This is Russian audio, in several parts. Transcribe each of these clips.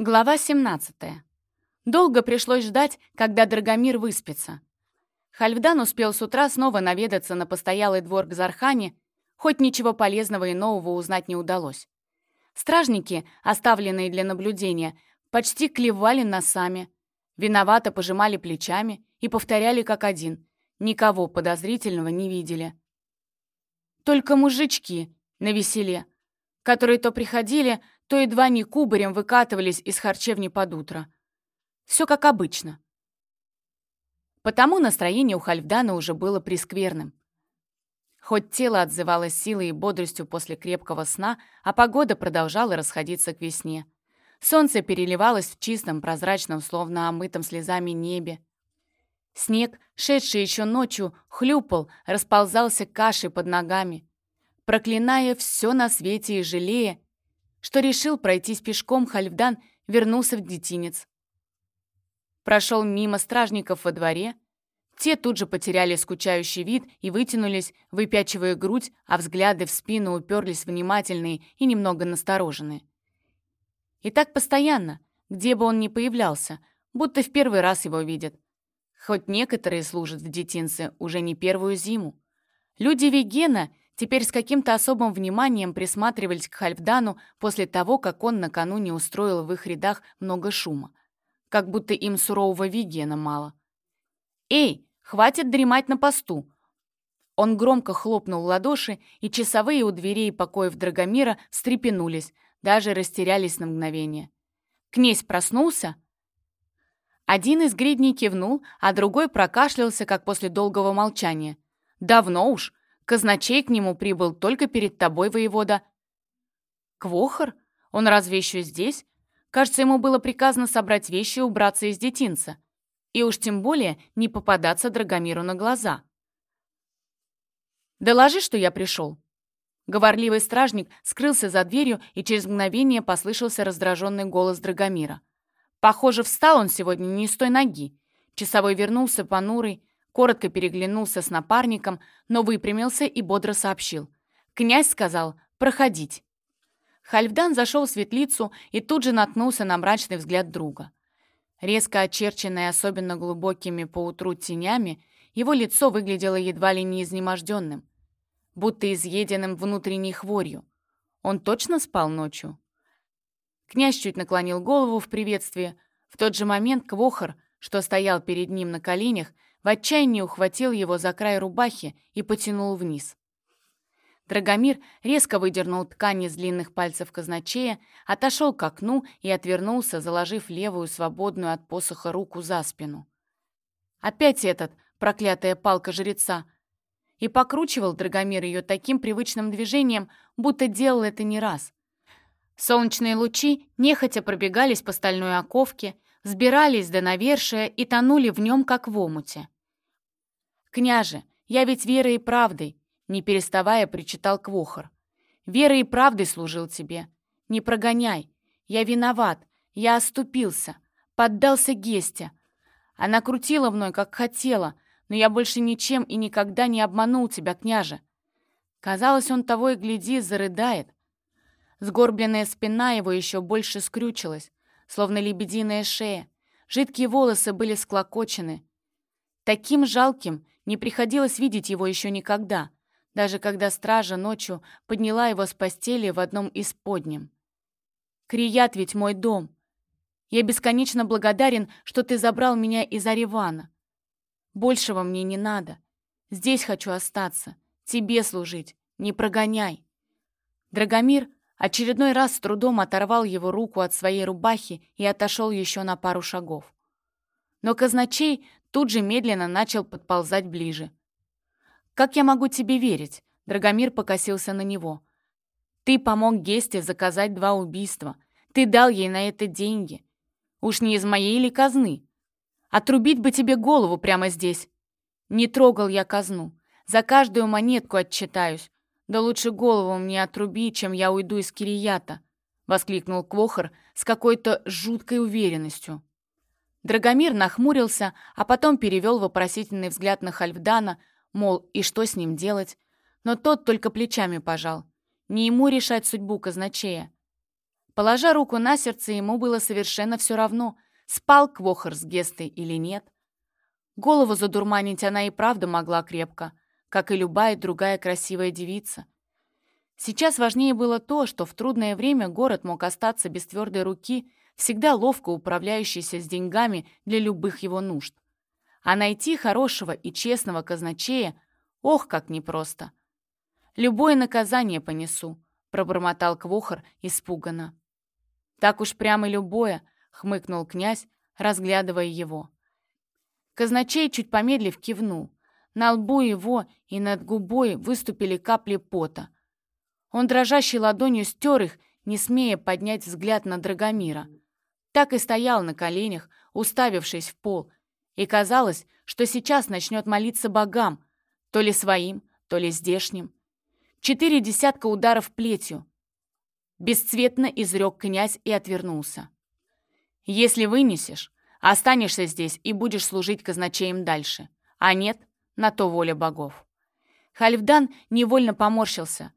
Глава 17. Долго пришлось ждать, когда Драгомир выспится. Хальфдан успел с утра снова наведаться на постоялый двор к Зархане, хоть ничего полезного и нового узнать не удалось. Стражники, оставленные для наблюдения, почти клевали носами, виновато пожимали плечами и повторяли как один. Никого подозрительного не видели. Только мужички на веселе, которые то приходили, то едва не кубарем выкатывались из харчевни под утро. Все как обычно. Потому настроение у Хальфдана уже было прескверным. Хоть тело отзывалось силой и бодростью после крепкого сна, а погода продолжала расходиться к весне. Солнце переливалось в чистом, прозрачном, словно омытом слезами небе. Снег, шедший еще ночью, хлюпал, расползался кашей под ногами. Проклиная все на свете и жалея, что решил пройтись пешком, Хальфдан вернулся в детинец. Прошел мимо стражников во дворе. Те тут же потеряли скучающий вид и вытянулись, выпячивая грудь, а взгляды в спину уперлись внимательные и немного настороженные. И так постоянно, где бы он ни появлялся, будто в первый раз его видят. Хоть некоторые служат в детинце уже не первую зиму. Люди Вегена теперь с каким-то особым вниманием присматривались к Хальфдану после того, как он накануне устроил в их рядах много шума. Как будто им сурового Вигена мало. «Эй, хватит дремать на посту!» Он громко хлопнул ладоши, и часовые у дверей покоев Драгомира встрепенулись, даже растерялись на мгновение. «Князь проснулся?» Один из гридней кивнул, а другой прокашлялся, как после долгого молчания. «Давно уж. Казначей к нему прибыл только перед тобой, воевода». «Квохор? Он разве еще здесь? Кажется, ему было приказано собрать вещи и убраться из детинца. И уж тем более не попадаться Драгомиру на глаза». «Доложи, что я пришел». Говорливый стражник скрылся за дверью, и через мгновение послышался раздраженный голос Драгомира. Похоже, встал он сегодня не с той ноги. Часовой вернулся понурый, коротко переглянулся с напарником, но выпрямился и бодро сообщил. «Князь сказал, проходить». Хальфдан зашел в светлицу и тут же наткнулся на мрачный взгляд друга. Резко очерченное особенно глубокими поутру тенями, его лицо выглядело едва ли не изнеможденным, будто изъеденным внутренней хворью. Он точно спал ночью? Князь чуть наклонил голову в приветствии. В тот же момент Квохор, что стоял перед ним на коленях, в отчаянии ухватил его за край рубахи и потянул вниз. Драгомир резко выдернул ткань из длинных пальцев казначея, отошел к окну и отвернулся, заложив левую свободную от посоха руку за спину. Опять этот, проклятая палка жреца. И покручивал Драгомир ее таким привычным движением, будто делал это не раз. Солнечные лучи нехотя пробегались по стальной оковке, сбирались до навершия и тонули в нем, как в омуте. «Княже, я ведь верой и правдой», — не переставая причитал Квохор. «Верой и правдой служил тебе. Не прогоняй. Я виноват. Я оступился. Поддался Гесте. Она крутила мной, как хотела, но я больше ничем и никогда не обманул тебя, княже». Казалось, он того и гляди, зарыдает. Сгорбленная спина его еще больше скрючилась словно лебединая шея. Жидкие волосы были склокочены. Таким жалким не приходилось видеть его еще никогда, даже когда стража ночью подняла его с постели в одном из подням. «Крият ведь мой дом. Я бесконечно благодарен, что ты забрал меня из Аривана. Большего мне не надо. Здесь хочу остаться, тебе служить, не прогоняй». Драгомир Очередной раз с трудом оторвал его руку от своей рубахи и отошел еще на пару шагов. Но казначей тут же медленно начал подползать ближе. «Как я могу тебе верить?» Драгомир покосился на него. «Ты помог Гесте заказать два убийства. Ты дал ей на это деньги. Уж не из моей ли казны? Отрубить бы тебе голову прямо здесь. Не трогал я казну. За каждую монетку отчитаюсь. «Да лучше голову мне отруби, чем я уйду из Кирията», — воскликнул Квохор с какой-то жуткой уверенностью. Драгомир нахмурился, а потом перевел вопросительный взгляд на Хальфдана, мол, и что с ним делать? Но тот только плечами пожал. Не ему решать судьбу казначея. Положа руку на сердце, ему было совершенно все равно, спал Квохор с Гестой или нет. Голову задурманить она и правда могла крепко, как и любая другая красивая девица. Сейчас важнее было то, что в трудное время город мог остаться без твердой руки, всегда ловко управляющейся с деньгами для любых его нужд. А найти хорошего и честного казначея, ох, как непросто. «Любое наказание понесу», — пробормотал Квохор испуганно. «Так уж прямо любое», — хмыкнул князь, разглядывая его. Казначей, чуть помедлив, кивнул. На лбу его и над губой выступили капли пота. Он дрожащей ладонью стер их, не смея поднять взгляд на Драгомира. Так и стоял на коленях, уставившись в пол, и казалось, что сейчас начнет молиться богам, то ли своим, то ли здешним. Четыре десятка ударов плетью. Бесцветно изрек князь и отвернулся. «Если вынесешь, останешься здесь и будешь служить казначеем дальше. А нет, на то воля богов». Хальфдан невольно поморщился.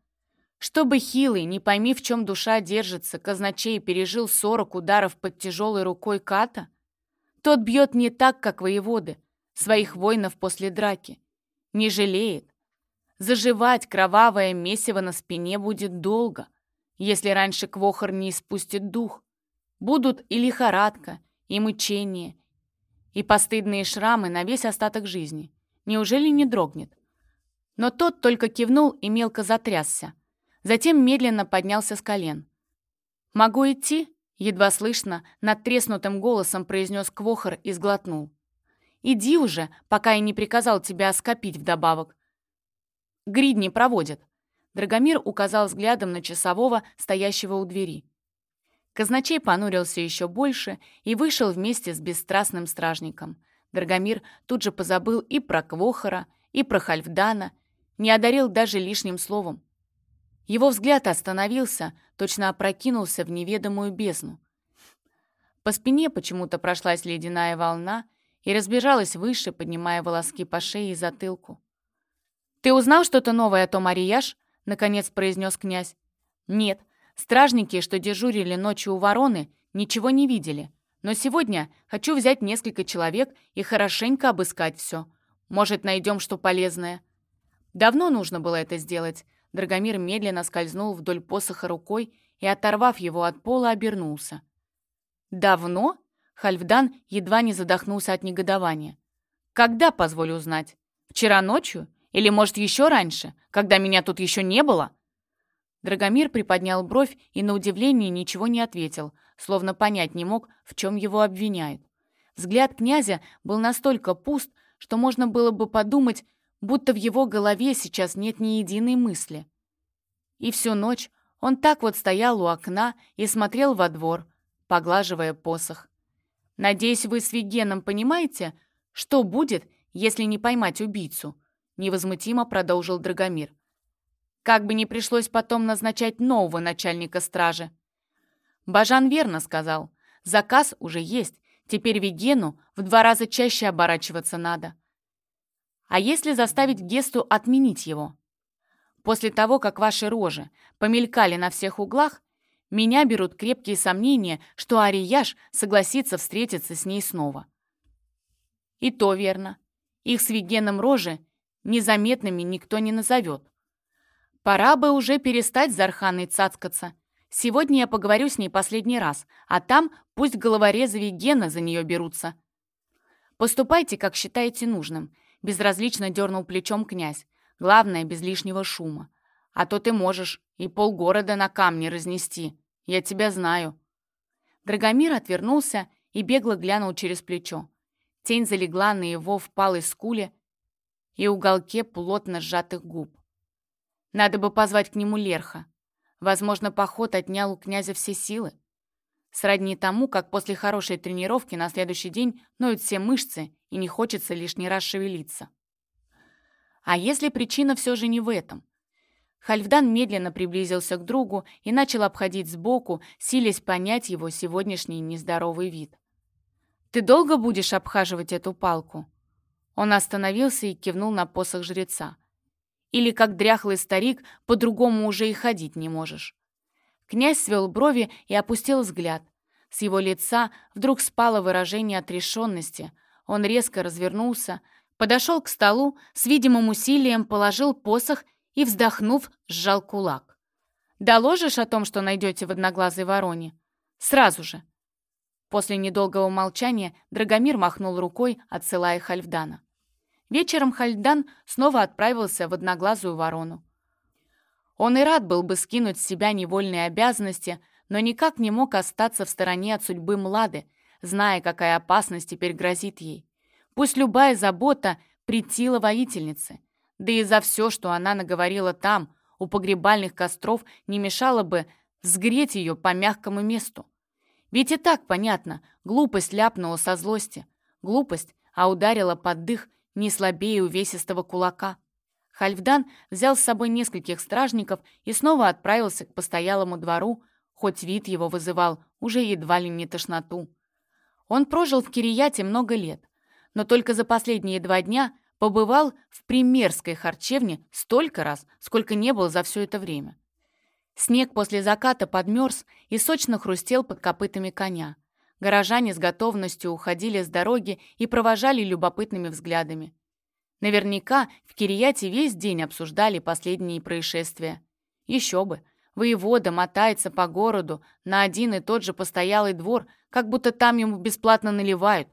Чтобы хилый, не пойми, в чем душа держится, казначей пережил сорок ударов под тяжелой рукой Ката, тот бьет не так, как воеводы, своих воинов после драки. Не жалеет. Заживать кровавое месиво на спине будет долго если раньше Квохор не испустит дух. Будут и лихорадка, и мучения, и постыдные шрамы на весь остаток жизни. Неужели не дрогнет? Но тот только кивнул и мелко затрясся. Затем медленно поднялся с колен. «Могу идти?» — едва слышно, над треснутым голосом произнес Квохор и сглотнул. «Иди уже, пока я не приказал тебя оскопить вдобавок. Гридни проводят». Драгомир указал взглядом на часового, стоящего у двери. Казначей понурился еще больше и вышел вместе с бесстрастным стражником. Драгомир тут же позабыл и про Квохора, и про Хальфдана, не одарил даже лишним словом. Его взгляд остановился, точно опрокинулся в неведомую бездну. По спине почему-то прошлась ледяная волна и разбежалась выше, поднимая волоски по шее и затылку. «Ты узнал что-то новое о том Арияш?» — наконец произнес князь. «Нет, стражники, что дежурили ночью у вороны, ничего не видели. Но сегодня хочу взять несколько человек и хорошенько обыскать все. Может, найдем что полезное». Давно нужно было это сделать. Драгомир медленно скользнул вдоль посоха рукой и, оторвав его от пола, обернулся. «Давно?» — Хальфдан едва не задохнулся от негодования. «Когда, позволю узнать? Вчера ночью? Или, может, еще раньше, когда меня тут еще не было?» Драгомир приподнял бровь и на удивление ничего не ответил, словно понять не мог, в чем его обвиняют. Взгляд князя был настолько пуст, что можно было бы подумать, будто в его голове сейчас нет ни единой мысли. И всю ночь он так вот стоял у окна и смотрел во двор, поглаживая посох. «Надеюсь, вы с Вигеном понимаете, что будет, если не поймать убийцу?» невозмутимо продолжил Драгомир. Как бы не пришлось потом назначать нового начальника стражи. Бажан верно сказал. Заказ уже есть. Теперь Вегену в два раза чаще оборачиваться надо. А если заставить Гесту отменить его? После того, как ваши рожи помелькали на всех углах, меня берут крепкие сомнения, что Арияш согласится встретиться с ней снова. И то верно. Их с Вегеном рожи незаметными никто не назовет. Пора бы уже перестать с Зарханой цацкаться. Сегодня я поговорю с ней последний раз, а там пусть головорезы Гена за нее берутся. Поступайте, как считаете нужным. Безразлично дернул плечом князь. Главное, без лишнего шума. А то ты можешь и полгорода на камни разнести. Я тебя знаю. Драгомир отвернулся и бегло глянул через плечо. Тень залегла на его впалой скуле, и уголке плотно сжатых губ. Надо бы позвать к нему Лерха. Возможно, поход отнял у князя все силы. Сродни тому, как после хорошей тренировки на следующий день ноют все мышцы и не хочется лишний раз шевелиться. А если причина все же не в этом? Хальфдан медленно приблизился к другу и начал обходить сбоку, силясь понять его сегодняшний нездоровый вид. «Ты долго будешь обхаживать эту палку?» Он остановился и кивнул на посох жреца. «Или, как дряхлый старик, по-другому уже и ходить не можешь». Князь свел брови и опустил взгляд. С его лица вдруг спало выражение отрешенности. Он резко развернулся, подошел к столу, с видимым усилием положил посох и, вздохнув, сжал кулак. «Доложишь о том, что найдете в одноглазой вороне?» «Сразу же!» После недолгого молчания Драгомир махнул рукой, отсылая Хальфдана. Вечером Хальфдан снова отправился в одноглазую ворону. Он и рад был бы скинуть с себя невольные обязанности, но никак не мог остаться в стороне от судьбы Млады, зная, какая опасность теперь грозит ей. Пусть любая забота притила воительнице, да и за все, что она наговорила там, у погребальных костров, не мешало бы сгреть ее по мягкому месту. Ведь и так понятно, глупость ляпнула со злости. Глупость, а ударила под дых не слабее увесистого кулака. Хальфдан взял с собой нескольких стражников и снова отправился к постоялому двору, хоть вид его вызывал уже едва ли не тошноту. Он прожил в Кирияте много лет, но только за последние два дня побывал в примерской харчевне столько раз, сколько не был за все это время. Снег после заката подмерз и сочно хрустел под копытами коня. Горожане с готовностью уходили с дороги и провожали любопытными взглядами. Наверняка в Кирияте весь день обсуждали последние происшествия. Еще бы, Воевода мотается по городу на один и тот же постоялый двор, как будто там ему бесплатно наливают.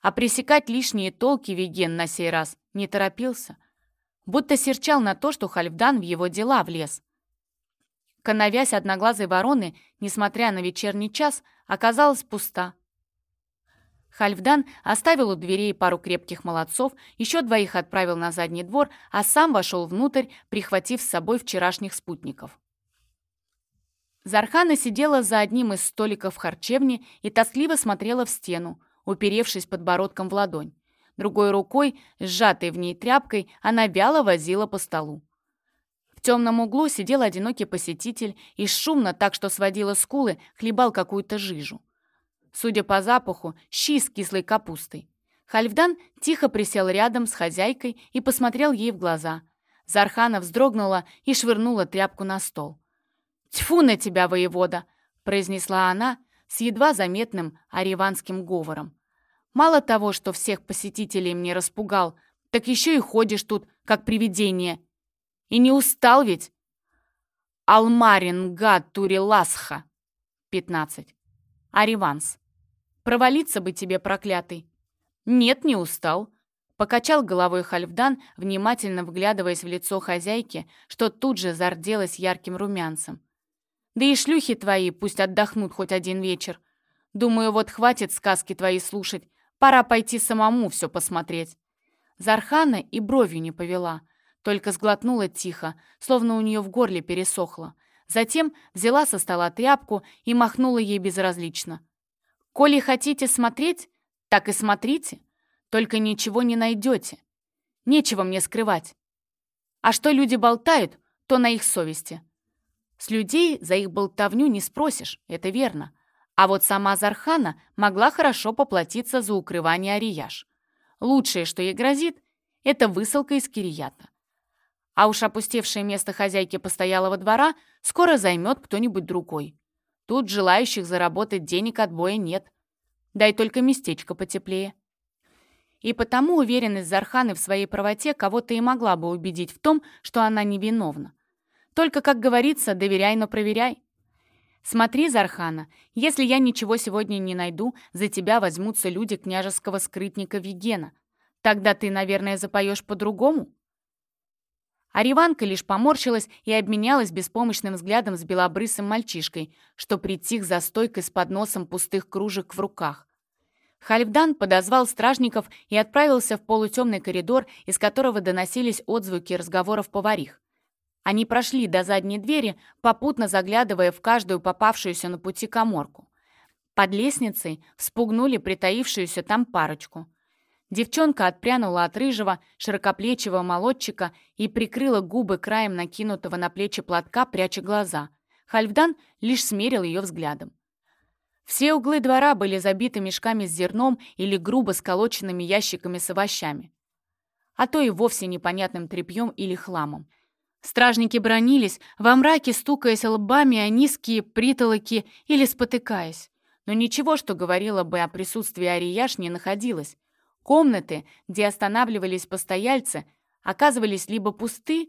А пресекать лишние толки Виген на сей раз не торопился, будто серчал на то, что Хальфдан в его дела влез. Коновязь одноглазой вороны, несмотря на вечерний час, оказалась пуста. Хальфдан оставил у дверей пару крепких молодцов, еще двоих отправил на задний двор, а сам вошел внутрь, прихватив с собой вчерашних спутников. Зархана сидела за одним из столиков в харчевне и тоскливо смотрела в стену, уперевшись подбородком в ладонь. Другой рукой, сжатой в ней тряпкой, она вяло возила по столу. В темном углу сидел одинокий посетитель и шумно, так что сводила скулы, хлебал какую-то жижу. Судя по запаху, щи с кислой капустой. Хальфдан тихо присел рядом с хозяйкой и посмотрел ей в глаза. Зархана вздрогнула и швырнула тряпку на стол. «Тьфу на тебя, воевода!» — произнесла она с едва заметным ариванским говором. «Мало того, что всех посетителей мне распугал, так еще и ходишь тут, как привидение. И не устал ведь?» «Алмарин гад туриласха!» 15. Ариванс. «Провалиться бы тебе, проклятый!» «Нет, не устал», — покачал головой Хальфдан, внимательно вглядываясь в лицо хозяйки, что тут же зарделось ярким румянцем. «Да и шлюхи твои пусть отдохнут хоть один вечер. Думаю, вот хватит сказки твои слушать, пора пойти самому все посмотреть». Зархана и бровью не повела, только сглотнула тихо, словно у нее в горле пересохло. Затем взяла со стола тряпку и махнула ей безразлично. «Коли хотите смотреть, так и смотрите, только ничего не найдете. Нечего мне скрывать. А что люди болтают, то на их совести. С людей за их болтовню не спросишь, это верно. А вот сама Зархана могла хорошо поплатиться за укрывание Арияш. Лучшее, что ей грозит, это высылка из Кирията. А уж опустевшее место хозяйки постоялого двора скоро займет кто-нибудь другой. Тут желающих заработать денег от боя нет. Дай только местечко потеплее. И потому уверенность Зарханы в своей правоте кого-то и могла бы убедить в том, что она невиновна. Только, как говорится, доверяй, но проверяй. Смотри, Зархана, если я ничего сегодня не найду, за тебя возьмутся люди княжеского скрытника Вигена. Тогда ты, наверное, запоешь по-другому? А Риванка лишь поморщилась и обменялась беспомощным взглядом с белобрысым мальчишкой, что притих за стойкой с подносом пустых кружек в руках. Хальфдан подозвал стражников и отправился в полутемный коридор, из которого доносились отзвуки разговоров поварих. Они прошли до задней двери, попутно заглядывая в каждую попавшуюся на пути коморку. Под лестницей вспугнули притаившуюся там парочку — Девчонка отпрянула от рыжего, широкоплечего молодчика и прикрыла губы краем накинутого на плечи платка, пряча глаза. Хальфдан лишь смерил ее взглядом. Все углы двора были забиты мешками с зерном или грубо сколоченными ящиками с овощами. А то и вовсе непонятным тряпьем или хламом. Стражники бронились, во мраке стукаясь лбами о низкие притолоки или спотыкаясь. Но ничего, что говорило бы о присутствии Арияш, не находилось. Комнаты, где останавливались постояльцы, оказывались либо пусты,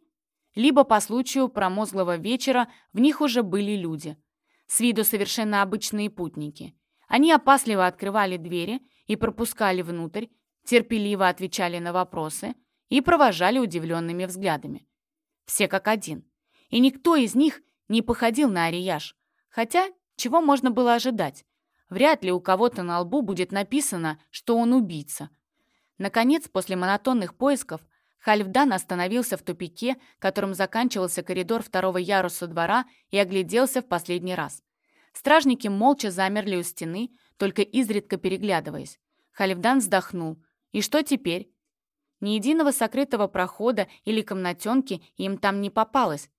либо по случаю промозглого вечера в них уже были люди. С виду совершенно обычные путники. Они опасливо открывали двери и пропускали внутрь, терпеливо отвечали на вопросы и провожали удивленными взглядами. Все как один. И никто из них не походил на Арияш. Хотя, чего можно было ожидать? Вряд ли у кого-то на лбу будет написано, что он убийца. Наконец, после монотонных поисков, Хальфдан остановился в тупике, которым заканчивался коридор второго яруса двора, и огляделся в последний раз. Стражники молча замерли у стены, только изредка переглядываясь. Хальфдан вздохнул. «И что теперь?» Ни единого сокрытого прохода или комнатенки им там не попалось.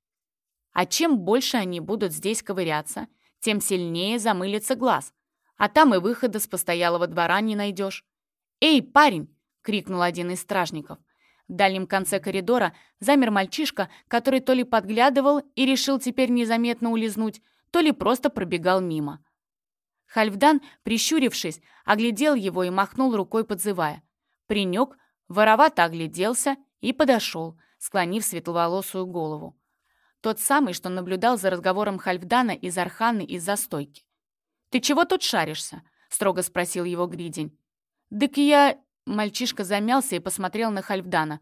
А чем больше они будут здесь ковыряться, тем сильнее замылится глаз. А там и выхода с постоялого двора не найдешь. «Эй, парень!» — крикнул один из стражников. В дальнем конце коридора замер мальчишка, который то ли подглядывал и решил теперь незаметно улизнуть, то ли просто пробегал мимо. Хальфдан, прищурившись, оглядел его и махнул рукой, подзывая. Принёк воровато огляделся и подошел, склонив светловолосую голову. Тот самый, что наблюдал за разговором Хальфдана из Арханы из-за стойки. «Ты чего тут шаришься?» — строго спросил его Гридень. «Дык я...» — мальчишка замялся и посмотрел на Хальфдана.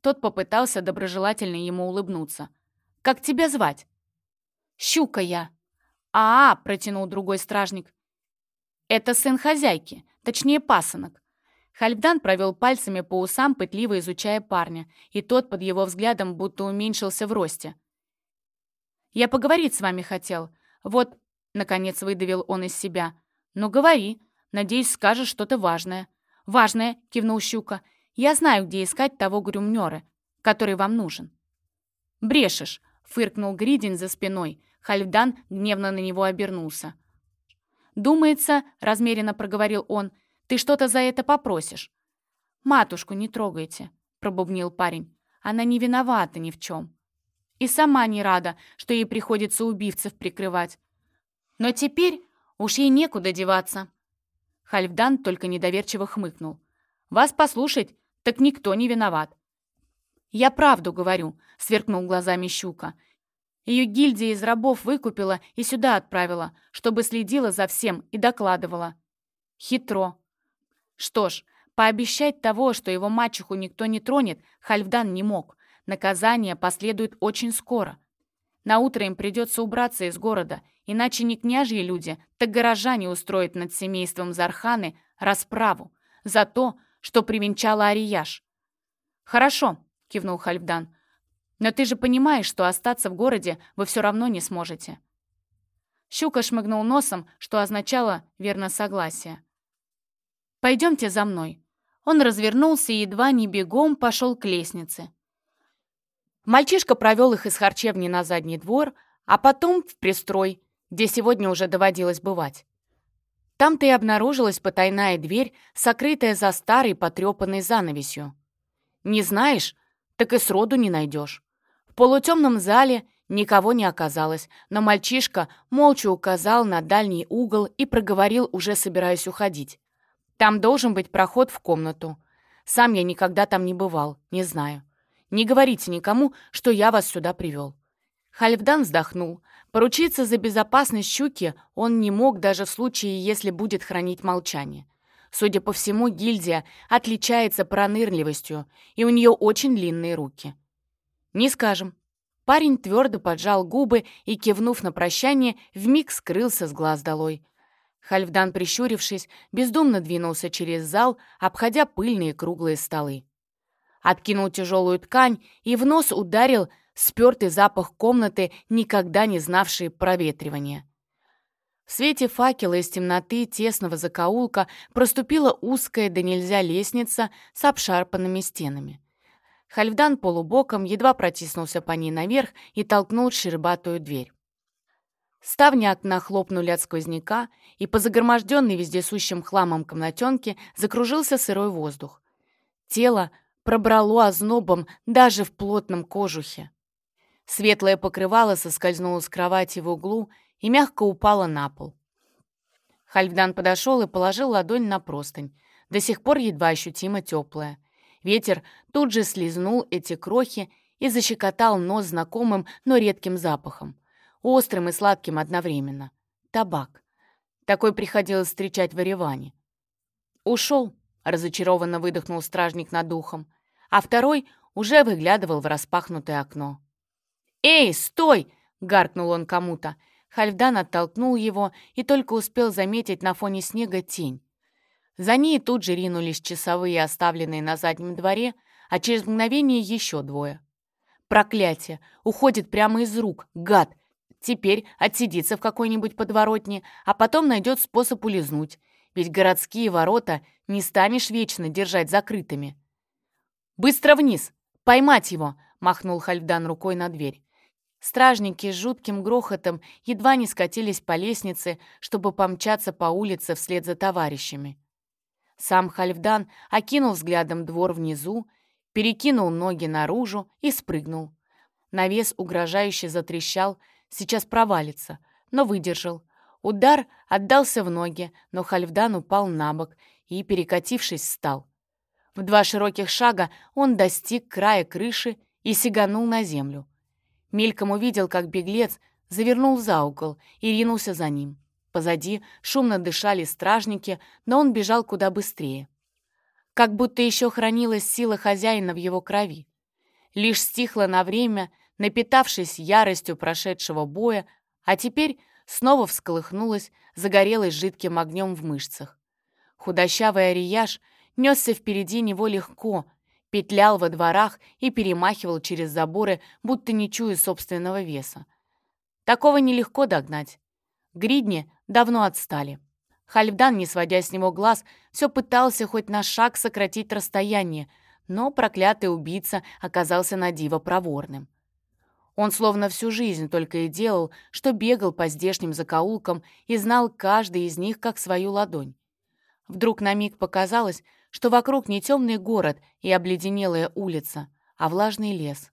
Тот попытался доброжелательно ему улыбнуться. «Как тебя звать?» «Щука я». «А, -а — протянул другой стражник. «Это сын хозяйки, точнее пасынок. Хальфдан провел пальцами по усам, пытливо изучая парня, и тот под его взглядом будто уменьшился в росте. «Я поговорить с вами хотел. Вот, — наконец выдавил он из себя. «Ну, говори. Надеюсь, скажешь что-то важное». «Важное», — кивнул Щука. «Я знаю, где искать того грюмнера, который вам нужен». «Брешешь», — фыркнул Гридин за спиной. Хальфдан гневно на него обернулся. «Думается», — размеренно проговорил он, — ты что-то за это попросишь». «Матушку не трогайте», — пробубнил парень. «Она не виновата ни в чем. И сама не рада, что ей приходится убивцев прикрывать. Но теперь уж ей некуда деваться». Хальфдан только недоверчиво хмыкнул. «Вас послушать, так никто не виноват». «Я правду говорю», — сверкнул глазами щука. Ее гильдия из рабов выкупила и сюда отправила, чтобы следила за всем и докладывала. Хитро. Что ж, пообещать того, что его мачеху никто не тронет, Хальфдан не мог. Наказание последует очень скоро. На утро им придется убраться из города, иначе не княжьи люди, так горожане устроят над семейством Зарханы расправу за то, что привенчала Арияш. «Хорошо», — кивнул Хальфдан, «но ты же понимаешь, что остаться в городе вы все равно не сможете». Щука шмыгнул носом, что означало верно согласие. Пойдемте за мной». Он развернулся и едва не бегом пошел к лестнице. Мальчишка провел их из харчевни на задний двор, а потом в пристрой, где сегодня уже доводилось бывать. Там-то и обнаружилась потайная дверь, сокрытая за старой потрепанной занавесью. Не знаешь, так и сроду не найдешь. В полутемном зале никого не оказалось, но мальчишка молча указал на дальний угол и проговорил, уже собираясь уходить. Там должен быть проход в комнату. Сам я никогда там не бывал, не знаю. Не говорите никому, что я вас сюда привел». Хальфдан вздохнул. Поручиться за безопасность щуки он не мог даже в случае, если будет хранить молчание. Судя по всему, гильдия отличается пронырливостью, и у нее очень длинные руки. «Не скажем». Парень твердо поджал губы и, кивнув на прощание, вмиг скрылся с глаз долой. Хальфдан, прищурившись, бездумно двинулся через зал, обходя пыльные круглые столы. Откинул тяжелую ткань и в нос ударил спертый запах комнаты, никогда не знавший проветривания. В свете факела из темноты тесного закоулка проступила узкая да нельзя лестница с обшарпанными стенами. Хальфдан полубоком едва протиснулся по ней наверх и толкнул щербатую дверь. Ставни окна хлопнули от сквозняка, и по загроможденной вездесущим хламом комнатенке закружился сырой воздух. Тело пробрало ознобом даже в плотном кожухе. Светлое покрывало соскользнуло с кровати в углу и мягко упало на пол. Хальфдан подошел и положил ладонь на простынь, до сих пор едва ощутимо теплая. Ветер тут же слезнул эти крохи и защекотал нос знакомым, но редким запахом. Острым и сладким одновременно. Табак. Такой приходилось встречать в Ереване. «Ушел», — разочарованно выдохнул стражник над духом, а второй уже выглядывал в распахнутое окно. «Эй, стой!» — гаркнул он кому-то. Хальфдан оттолкнул его и только успел заметить на фоне снега тень. За ней тут же ринулись часовые, оставленные на заднем дворе, а через мгновение еще двое. Проклятие! Уходит прямо из рук, гад! Теперь отсидится в какой-нибудь подворотне, а потом найдет способ улизнуть. Ведь городские ворота не станешь вечно держать закрытыми. «Быстро вниз! Поймать его!» — махнул Хальфдан рукой на дверь. Стражники с жутким грохотом едва не скатились по лестнице, чтобы помчаться по улице вслед за товарищами. Сам Хальфдан окинул взглядом двор внизу, перекинул ноги наружу и спрыгнул. Навес угрожающе затрещал, сейчас провалится, но выдержал. Удар отдался в ноги, но Хальфдан упал на бок и, перекатившись, встал. В два широких шага он достиг края крыши и сиганул на землю. Мельком увидел, как беглец завернул за угол и ринулся за ним. Позади шумно дышали стражники, но он бежал куда быстрее. Как будто еще хранилась сила хозяина в его крови. Лишь стихла на время, напитавшись яростью прошедшего боя, а теперь снова всколыхнулась, загорелась жидким огнем в мышцах. Худощавый Арияш несся впереди него легко, петлял во дворах и перемахивал через заборы, будто не чуя собственного веса. Такого нелегко догнать. Гридни давно отстали. Хальфдан, не сводя с него глаз, все пытался хоть на шаг сократить расстояние, но проклятый убийца оказался на диво проворным. Он словно всю жизнь только и делал, что бегал по здешним закоулкам и знал каждый из них как свою ладонь. Вдруг на миг показалось, что вокруг не темный город и обледенелая улица, а влажный лес.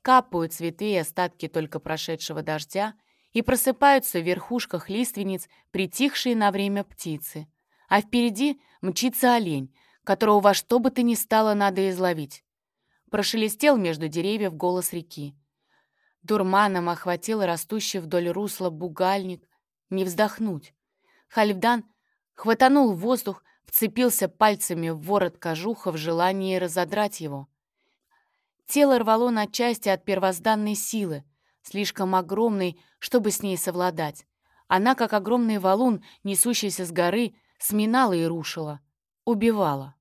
Капают цветы и остатки только прошедшего дождя, и просыпаются в верхушках лиственниц притихшие на время птицы. А впереди мчится олень, которого во что бы то ни стало надо изловить. Прошелестел между деревьев голос реки. Дурманом охватил растущий вдоль русла бугальник. Не вздохнуть. Хальфдан хватанул воздух, вцепился пальцами в ворот кожуха в желании разодрать его. Тело рвало на части от первозданной силы, слишком огромной, чтобы с ней совладать. Она, как огромный валун, несущийся с горы, сминала и рушила, убивала.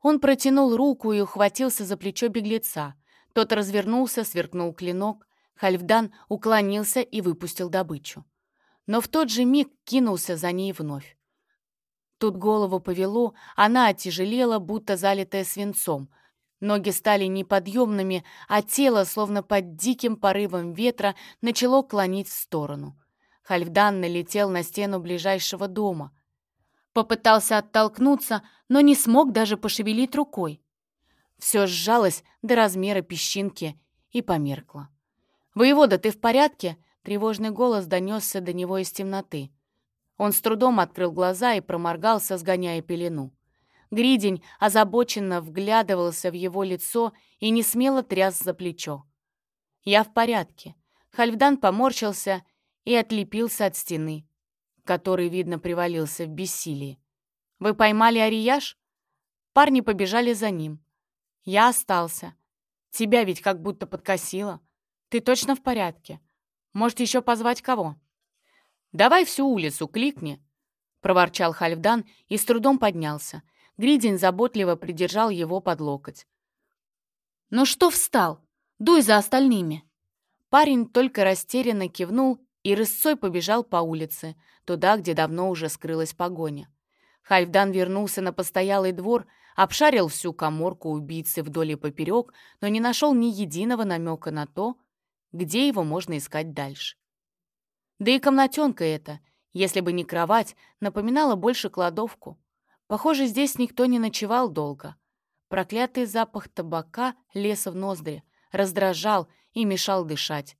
Он протянул руку и ухватился за плечо беглеца. Тот развернулся, сверкнул клинок. Хальфдан уклонился и выпустил добычу. Но в тот же миг кинулся за ней вновь. Тут голову повело, она оттяжелела, будто залитая свинцом. Ноги стали неподъемными, а тело, словно под диким порывом ветра, начало клонить в сторону. Хальфдан налетел на стену ближайшего дома. Попытался оттолкнуться, но не смог даже пошевелить рукой. Все сжалось до размера песчинки и померкло. «Воевода, ты в порядке?» Тревожный голос донесся до него из темноты. Он с трудом открыл глаза и проморгался, сгоняя пелену. Гридень озабоченно вглядывался в его лицо и не смело тряс за плечо. «Я в порядке». Хальфдан поморщился и отлепился от стены, который, видно, привалился в бессилии. «Вы поймали Арияш?» Парни побежали за ним. «Я остался. Тебя ведь как будто подкосило. Ты точно в порядке? Может, еще позвать кого?» «Давай всю улицу кликни», — проворчал Хальфдан и с трудом поднялся. Гридин заботливо придержал его под локоть. «Ну что встал? Дуй за остальными!» Парень только растерянно кивнул и рысцой побежал по улице, туда, где давно уже скрылась погоня. Хальфдан вернулся на постоялый двор, обшарил всю коморку убийцы вдоль и поперек, но не нашел ни единого намека на то, где его можно искать дальше. Да и комнатенка эта, если бы не кровать, напоминала больше кладовку. Похоже, здесь никто не ночевал долго. Проклятый запах табака лез в ноздри, раздражал и мешал дышать.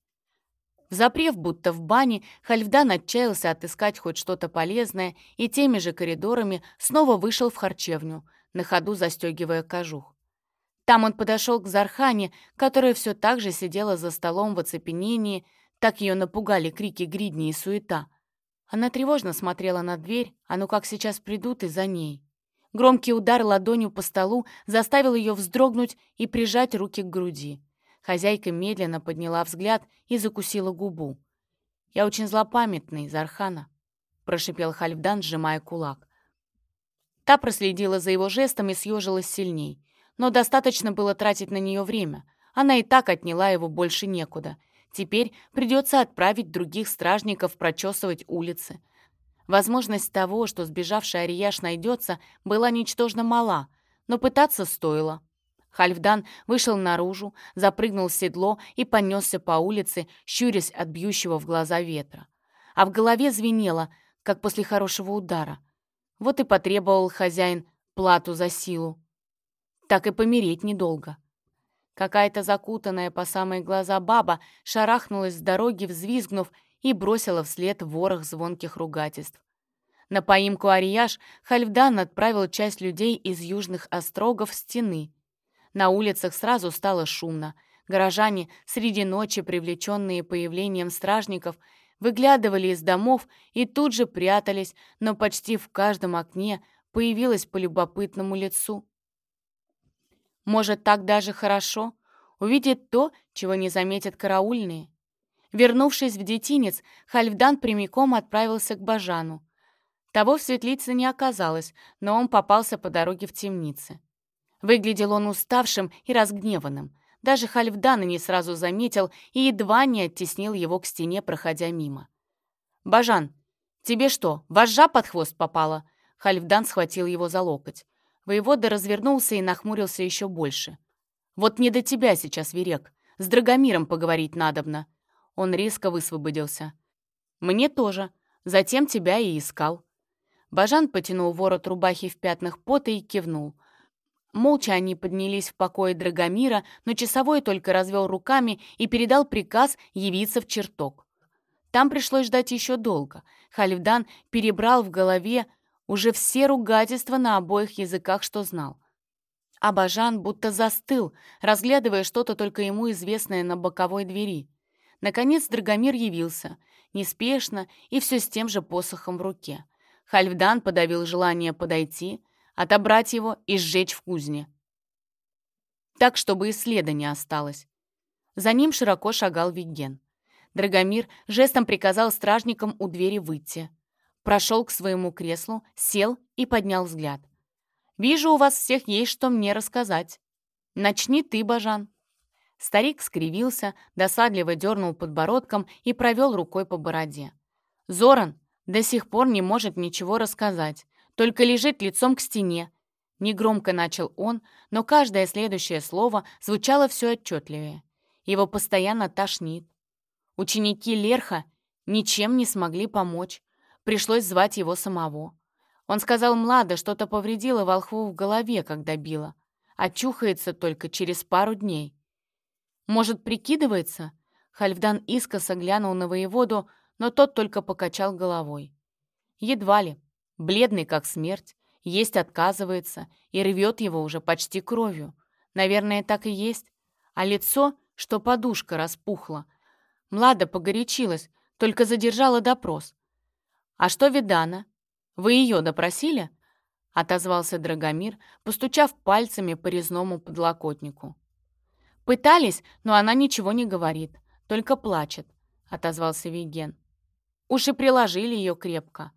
Запрев будто в бане, Хальфдан отчаялся отыскать хоть что-то полезное и теми же коридорами снова вышел в харчевню, на ходу застегивая кожух. Там он подошел к Зархане, которая все так же сидела за столом в оцепенении, так ее напугали крики гридни и суета. Она тревожно смотрела на дверь, а ну как сейчас придут и за ней. Громкий удар ладонью по столу заставил ее вздрогнуть и прижать руки к груди. Хозяйка медленно подняла взгляд и закусила губу. «Я очень злопамятный, Зархана», — прошипел Хальфдан, сжимая кулак. Та проследила за его жестом и съежилась сильней. Но достаточно было тратить на нее время. Она и так отняла его больше некуда. Теперь придется отправить других стражников прочесывать улицы. Возможность того, что сбежавший Арияш найдется, была ничтожно мала, но пытаться стоило. Хальфдан вышел наружу, запрыгнул в седло и понесся по улице, щурясь от бьющего в глаза ветра. А в голове звенело, как после хорошего удара. Вот и потребовал хозяин плату за силу. Так и помереть недолго. Какая-то закутанная по самые глаза баба шарахнулась с дороги, взвизгнув, и бросила вслед ворох звонких ругательств. На поимку Арияш Хальфдан отправил часть людей из южных острогов стены — на улицах сразу стало шумно. Горожане, среди ночи привлеченные появлением стражников, выглядывали из домов и тут же прятались, но почти в каждом окне появилось по любопытному лицу. Может, так даже хорошо? Увидеть то, чего не заметят караульные. Вернувшись в детинец, Хальфдан прямиком отправился к Бажану. Того в светлице не оказалось, но он попался по дороге в темнице. Выглядел он уставшим и разгневанным. Даже Хальфдан не сразу заметил и едва не оттеснил его к стене, проходя мимо. «Бажан, тебе что, вожжа под хвост попала?» Хальфдан схватил его за локоть. Воевода развернулся и нахмурился еще больше. «Вот не до тебя сейчас, Верек. С Драгомиром поговорить надобно». Он резко высвободился. «Мне тоже. Затем тебя и искал». Бажан потянул ворот рубахи в пятнах пота и кивнул. Молча они поднялись в покое Драгомира, но часовой только развел руками и передал приказ явиться в чертог. Там пришлось ждать еще долго. Хальфдан перебрал в голове уже все ругательства на обоих языках, что знал. А Бажан будто застыл, разглядывая что-то только ему известное на боковой двери. Наконец Драгомир явился, неспешно и все с тем же посохом в руке. Хальфдан подавил желание подойти — отобрать его и сжечь в кузне. Так, чтобы и следа не осталось. За ним широко шагал Вигген. Драгомир жестом приказал стражникам у двери выйти. Прошел к своему креслу, сел и поднял взгляд. «Вижу, у вас всех есть что мне рассказать. Начни ты, Бажан». Старик скривился, досадливо дернул подбородком и провел рукой по бороде. Зоран до сих пор не может ничего рассказать только лежит лицом к стене. Негромко начал он, но каждое следующее слово звучало все отчетливее. Его постоянно тошнит. Ученики Лерха ничем не смогли помочь. Пришлось звать его самого. Он сказал Млада, что-то повредило волхву в голове, когда било. Очухается только через пару дней. Может, прикидывается? Хальфдан искоса глянул на воеводу, но тот только покачал головой. Едва ли. Бледный, как смерть, есть отказывается и рвет его уже почти кровью. Наверное, так и есть. А лицо, что подушка распухла. Млада погорячилась, только задержала допрос. «А что Видана? Вы ее допросили?» — отозвался Драгомир, постучав пальцами по резному подлокотнику. «Пытались, но она ничего не говорит, только плачет», — отозвался Виген. «Уж приложили ее крепко.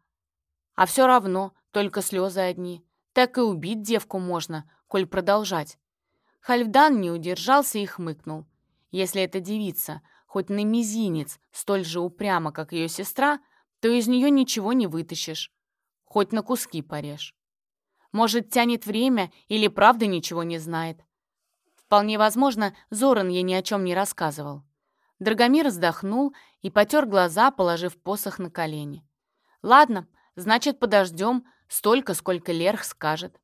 А все равно, только слезы одни. Так и убить девку можно, коль продолжать. Хальфдан не удержался и хмыкнул. Если эта девица, хоть на мизинец, столь же упряма, как ее сестра, то из нее ничего не вытащишь. Хоть на куски порежь. Может, тянет время или правда ничего не знает. Вполне возможно, Зоран ей ни о чем не рассказывал. Драгомир вздохнул и потер глаза, положив посох на колени. «Ладно, Значит, подождем столько, сколько Лерх скажет.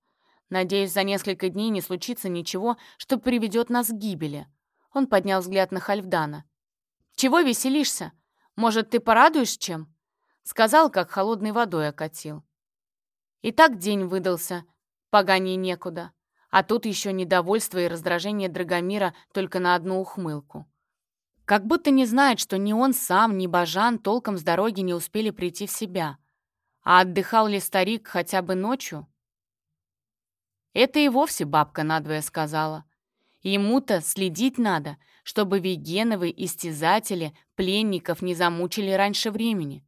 Надеюсь, за несколько дней не случится ничего, что приведет нас к гибели. Он поднял взгляд на Хальфдана. «Чего веселишься? Может, ты порадуешь чем?» Сказал, как холодной водой окатил. И так день выдался, поганей некуда. А тут еще недовольство и раздражение Драгомира только на одну ухмылку. Как будто не знает, что ни он сам, ни Бажан толком с дороги не успели прийти в себя. А отдыхал ли старик хотя бы ночью? Это и вовсе бабка надвое сказала. Ему-то следить надо, чтобы вегеновы истязатели пленников не замучили раньше времени.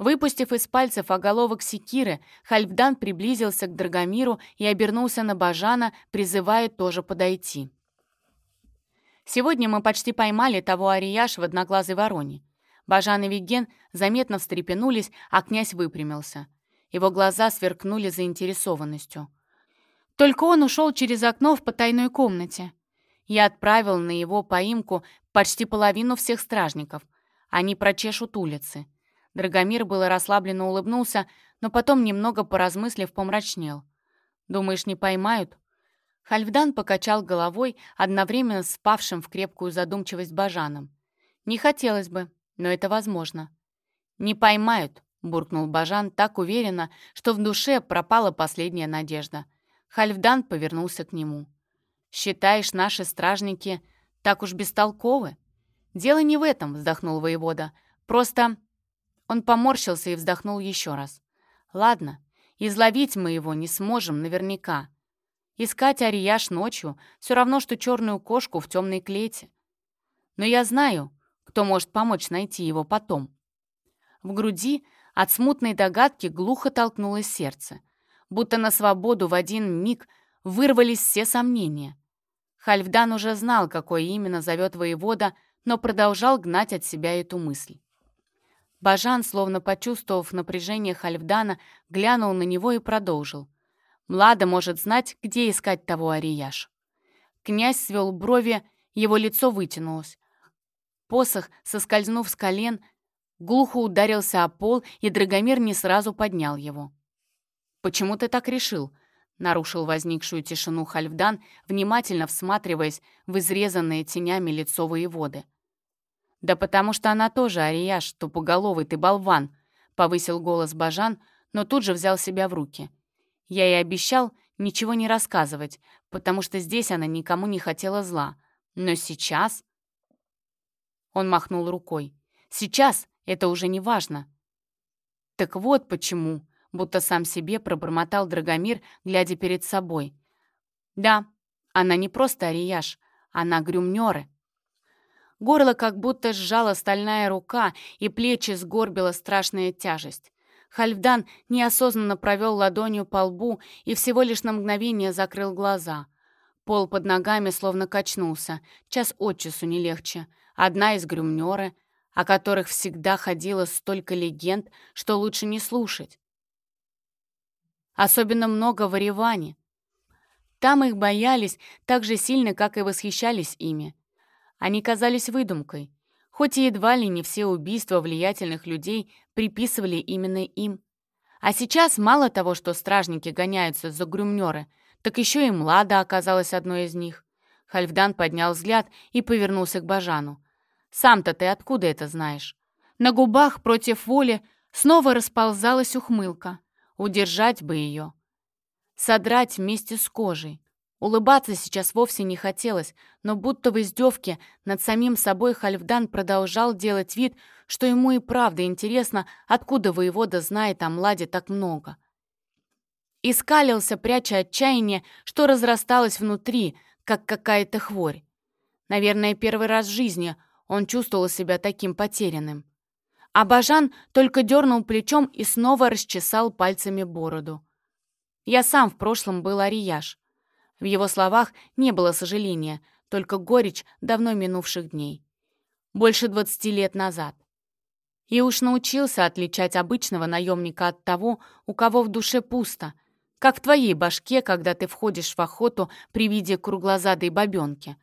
Выпустив из пальцев оголовок секиры, Хальфдан приблизился к Драгомиру и обернулся на Бажана, призывая тоже подойти. Сегодня мы почти поймали того Арияш в одноглазой вороне. Бажан и Виген заметно встрепенулись, а князь выпрямился. Его глаза сверкнули заинтересованностью. Только он ушел через окно в потайной комнате. Я отправил на его поимку почти половину всех стражников. Они прочешут улицы. Драгомир было расслабленно улыбнулся, но потом, немного поразмыслив, помрачнел. «Думаешь, не поймают?» Хальфдан покачал головой, одновременно спавшим в крепкую задумчивость Бажаном. «Не хотелось бы, но это возможно». «Не поймают», — буркнул Бажан так уверенно, что в душе пропала последняя надежда. Хальфдан повернулся к нему. «Считаешь, наши стражники так уж бестолковы?» «Дело не в этом», — вздохнул воевода. «Просто...» Он поморщился и вздохнул еще раз. «Ладно, изловить мы его не сможем наверняка. Искать Арияш ночью все равно, что черную кошку в темной клете. Но я знаю, кто может помочь найти его потом. В груди от смутной догадки глухо толкнулось сердце, будто на свободу в один миг вырвались все сомнения. Хальфдан уже знал, какой именно зовет воевода, но продолжал гнать от себя эту мысль. Бажан, словно почувствовав напряжение Хальфдана, глянул на него и продолжил — Млада может знать, где искать того Арияш. Князь свел брови, его лицо вытянулось. Посох, соскользнув с колен, глухо ударился о пол, и Драгомир не сразу поднял его. «Почему ты так решил?» — нарушил возникшую тишину Хальфдан, внимательно всматриваясь в изрезанное тенями лицо воеводы. «Да потому что она тоже Арияш, тупоголовый ты болван!» — повысил голос Бажан, но тут же взял себя в руки — я ей обещал ничего не рассказывать, потому что здесь она никому не хотела зла. Но сейчас... Он махнул рукой. Сейчас это уже не важно. Так вот почему, будто сам себе пробормотал Драгомир, глядя перед собой. Да, она не просто Арияш, она Грюмнёры. Горло как будто сжала стальная рука, и плечи сгорбила страшная тяжесть. Хальфдан неосознанно провел ладонью по лбу и всего лишь на мгновение закрыл глаза. Пол под ногами словно качнулся, час от часу не легче. Одна из грюмнеры, о которых всегда ходило столько легенд, что лучше не слушать. Особенно много в Ереване. Там их боялись так же сильно, как и восхищались ими. Они казались выдумкой, хоть и едва ли не все убийства влиятельных людей приписывали именно им. А сейчас мало того, что стражники гоняются за грюмнеры, так еще и Млада оказалась одной из них. Хальфдан поднял взгляд и повернулся к Бажану. «Сам-то ты откуда это знаешь?» На губах против воли снова расползалась ухмылка. Удержать бы ее. Содрать вместе с кожей. Улыбаться сейчас вовсе не хотелось, но будто в издевке над самим собой Хальфдан продолжал делать вид, что ему и правда интересно, откуда воевода знает о Младе так много. И скалился, пряча отчаяние, что разрасталось внутри, как какая-то хворь. Наверное, первый раз в жизни он чувствовал себя таким потерянным. А Бажан только дернул плечом и снова расчесал пальцами бороду. Я сам в прошлом был арияш. В его словах не было сожаления, только горечь давно минувших дней. Больше двадцати лет назад. И уж научился отличать обычного наемника от того, у кого в душе пусто, как в твоей башке, когда ты входишь в охоту при виде круглозадой бабенки.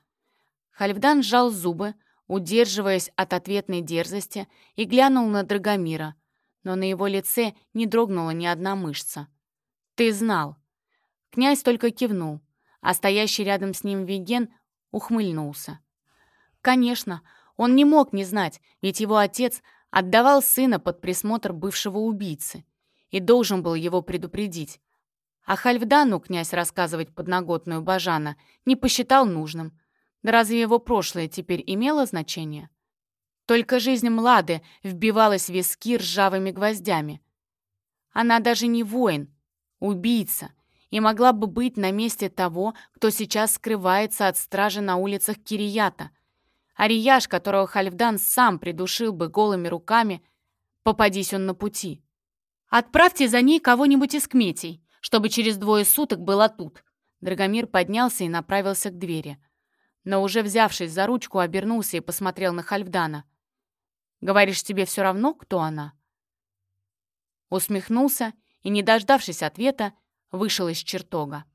Хальфдан сжал зубы, удерживаясь от ответной дерзости, и глянул на Драгомира, но на его лице не дрогнула ни одна мышца. «Ты знал». Князь только кивнул а стоящий рядом с ним Виген ухмыльнулся. Конечно, он не мог не знать, ведь его отец отдавал сына под присмотр бывшего убийцы и должен был его предупредить. А Хальфдану князь рассказывать подноготную Бажана не посчитал нужным. Да разве его прошлое теперь имело значение? Только жизнь Млады вбивалась в виски ржавыми гвоздями. Она даже не воин, убийца, и могла бы быть на месте того, кто сейчас скрывается от стражи на улицах Кирията. Арияш, которого Хальфдан сам придушил бы голыми руками, попадись он на пути. «Отправьте за ней кого-нибудь из кметей, чтобы через двое суток была тут». Драгомир поднялся и направился к двери. Но уже взявшись за ручку, обернулся и посмотрел на Хальфдана. «Говоришь, тебе все равно, кто она?» Усмехнулся и, не дождавшись ответа, вышел из чертога.